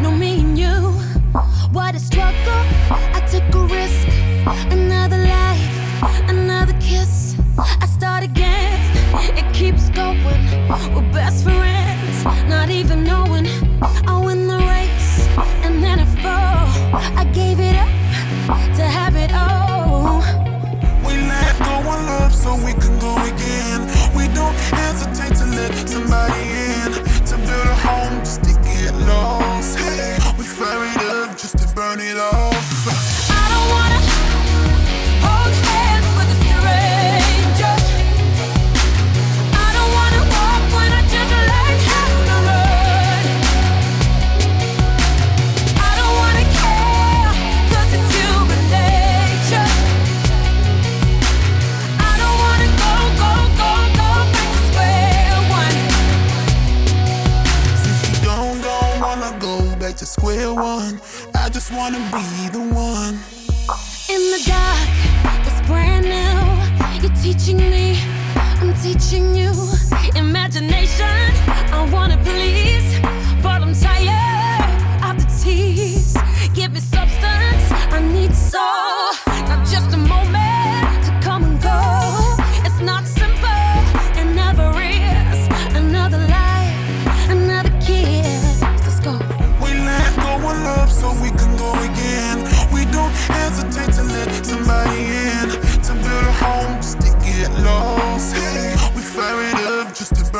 No, me and you. What a struggle. I took a risk. Another life, another kiss. I start again. It keeps going. We're best friends. Not even knowing. I win the race. And then I fall. I gave it it off. the one. I just wanna be the one. In the dark, it's brand new. You're teaching me, I'm teaching you. Imagination, I wanna please, but I'm tired.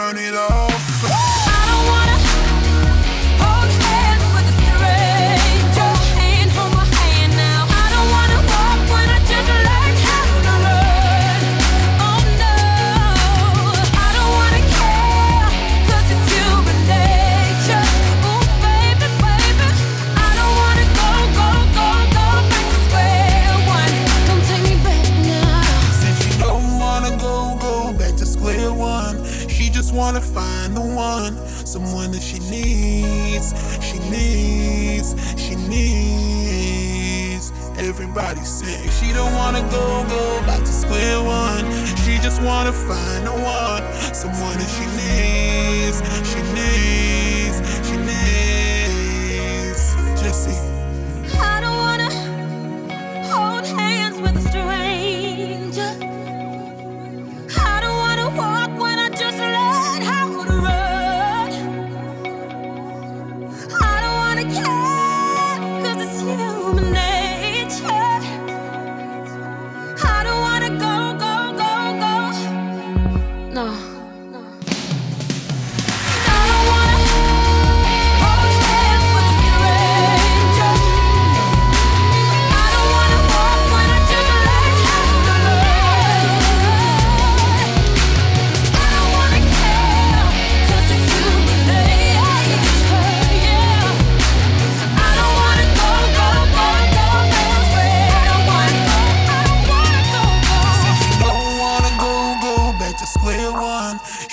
turn it up. to find the one, someone that she needs, she needs, she needs. Everybody's sick. She don't wanna go, go back to square one. She just wanna find the one, someone that she needs.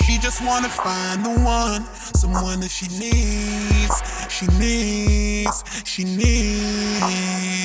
She just wanna find the one, someone that she needs, she needs, she needs.